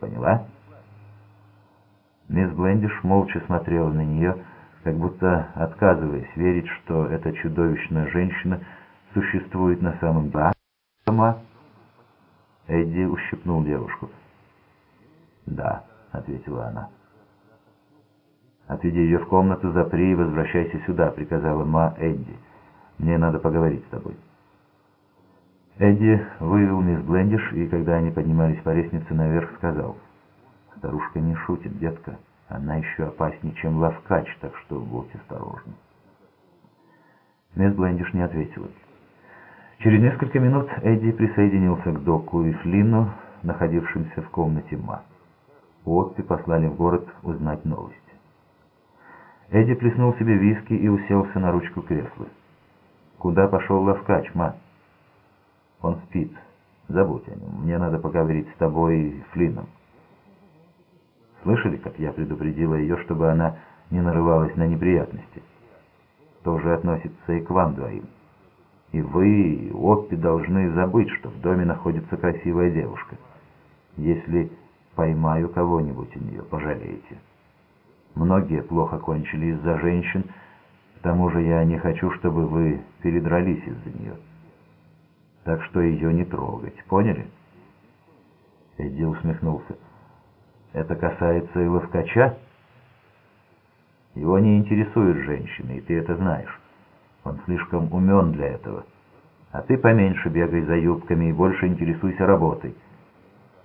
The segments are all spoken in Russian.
Поняла?» Мисс Блендиш молча смотрела на нее, как будто отказываясь верить, что эта чудовищная женщина существует на самом деле. «Да, Эдди ущипнул девушку. «Да», — ответила она. «Отведи ее в комнату, запри и возвращайся сюда», — приказала Ма Эдди. «Мне надо поговорить с тобой». Эдди вывел мисс Блендиш, и когда они поднимались по лестнице наверх, сказал, «Старушка не шутит, детка. Она еще опаснее, чем лавкач, так что будь осторожны». Мисс Блендиш не ответила. Через несколько минут Эдди присоединился к Доку и Флинну, находившимся в комнате Ма. Уотти послали в город узнать новости. Эдди плеснул себе виски и уселся на ручку кресла. «Куда пошел Лавкач, Ма?» «Он спит. Забудь о нем. Мне надо поговорить с тобой и Флинном». «Слышали, как я предупредила ее, чтобы она не нарывалась на неприятности?» «Тоже относится и к вам двоим». И вы, и Оппи должны забыть, что в доме находится красивая девушка. Если поймаю кого-нибудь у нее, пожалеете. Многие плохо кончили из-за женщин, к тому же я не хочу, чтобы вы передрались из-за нее. Так что ее не трогать, поняли? Эдди усмехнулся. Это касается и ловкача? Его не интересуют женщины, и ты это знаешь. Он слишком умен для этого. А ты поменьше бегай за юбками и больше интересуйся работой.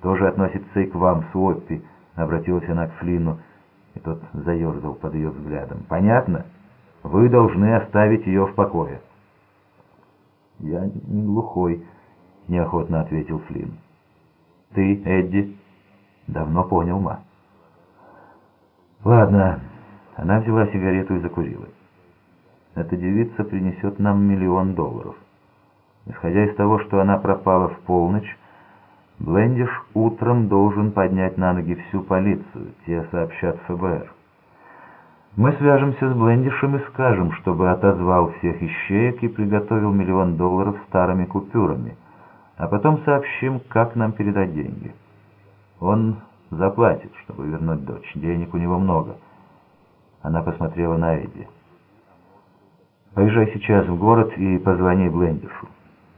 Тоже относится и к вам, Суоппи, обратилась она к Флину, и тот заерзал под ее взглядом. Понятно? Вы должны оставить ее в покое. Я не глухой, неохотно ответил Флин. Ты, Эдди, давно понял, ма. Ладно, она взяла сигарету и закурила. Эта девица принесет нам миллион долларов. Исходя из того, что она пропала в полночь, Блендиш утром должен поднять на ноги всю полицию, те сообщат ФБР. Мы свяжемся с Блендишем и скажем, чтобы отозвал всех ищеек и приготовил миллион долларов старыми купюрами, а потом сообщим, как нам передать деньги. Он заплатит, чтобы вернуть дочь, денег у него много. Она посмотрела на Эдди. Поезжай сейчас в город и позвони Блендишу.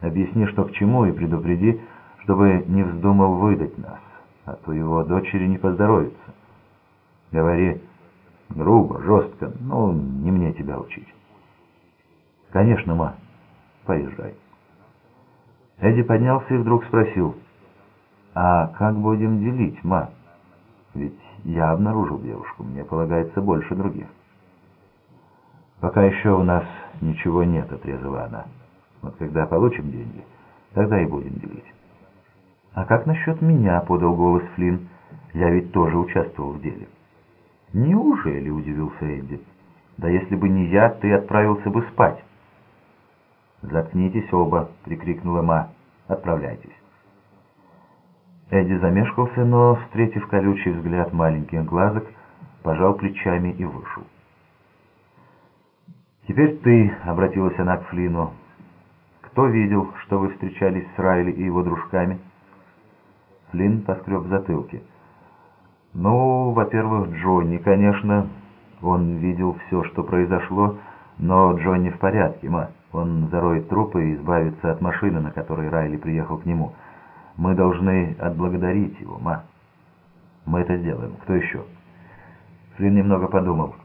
Объясни, что к чему, и предупреди, чтобы не вздумал выдать нас, а то его дочери не поздоровится. Говори грубо, жестко, но не мне тебя учить. Конечно, ма, поезжай. Эдди поднялся и вдруг спросил, а как будем делить, ма? Ведь я обнаружил девушку, мне полагается больше других. «Пока еще у нас ничего нет», — отрезала она. «Вот когда получим деньги, тогда и будем делить». «А как насчет меня?» — подал голос Флинн. «Я ведь тоже участвовал в деле». «Неужели?» — удивился Эдди. «Да если бы не я, ты отправился бы спать». «Заткнитесь оба!» — прикрикнула Ма. «Отправляйтесь». Эдди замешкался, но, встретив колючий взгляд маленьких глазок, пожал плечами и вышел. «Теперь ты», — обратилась она к Флину. «Кто видел, что вы встречались с Райли и его дружками?» Флинн поскреб затылки. «Ну, во-первых, Джонни, конечно. Он видел все, что произошло, но Джонни в порядке, ма. Он зароет трупы и избавится от машины, на которой Райли приехал к нему. Мы должны отблагодарить его, ма. Мы это сделаем. Кто еще?» Флинн немного подумал.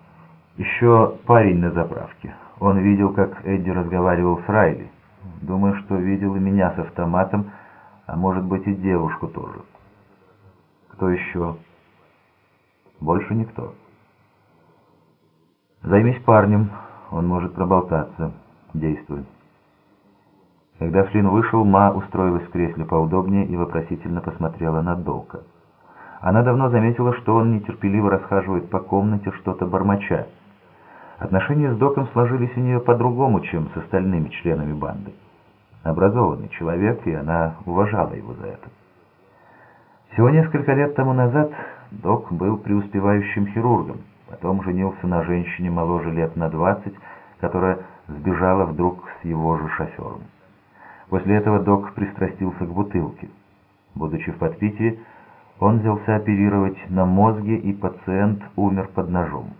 Еще парень на заправке. Он видел, как Эдди разговаривал с Райли. Думаю, что видел и меня с автоматом, а может быть и девушку тоже. Кто еще? Больше никто. Займись парнем, он может проболтаться. Действуй. Когда Флинн вышел, Ма устроилась в кресле поудобнее и вопросительно посмотрела на Долка. Она давно заметила, что он нетерпеливо расхаживает по комнате, что-то бормоча. Отношения с Доком сложились у нее по-другому, чем с остальными членами банды. Образованный человек, и она уважала его за это. Всего несколько лет тому назад Док был преуспевающим хирургом, потом женился на женщине моложе лет на 20, которая сбежала вдруг с его же шофером. После этого Док пристрастился к бутылке. Будучи в подпитии, Он взялся оперировать на мозге, и пациент умер под ножом.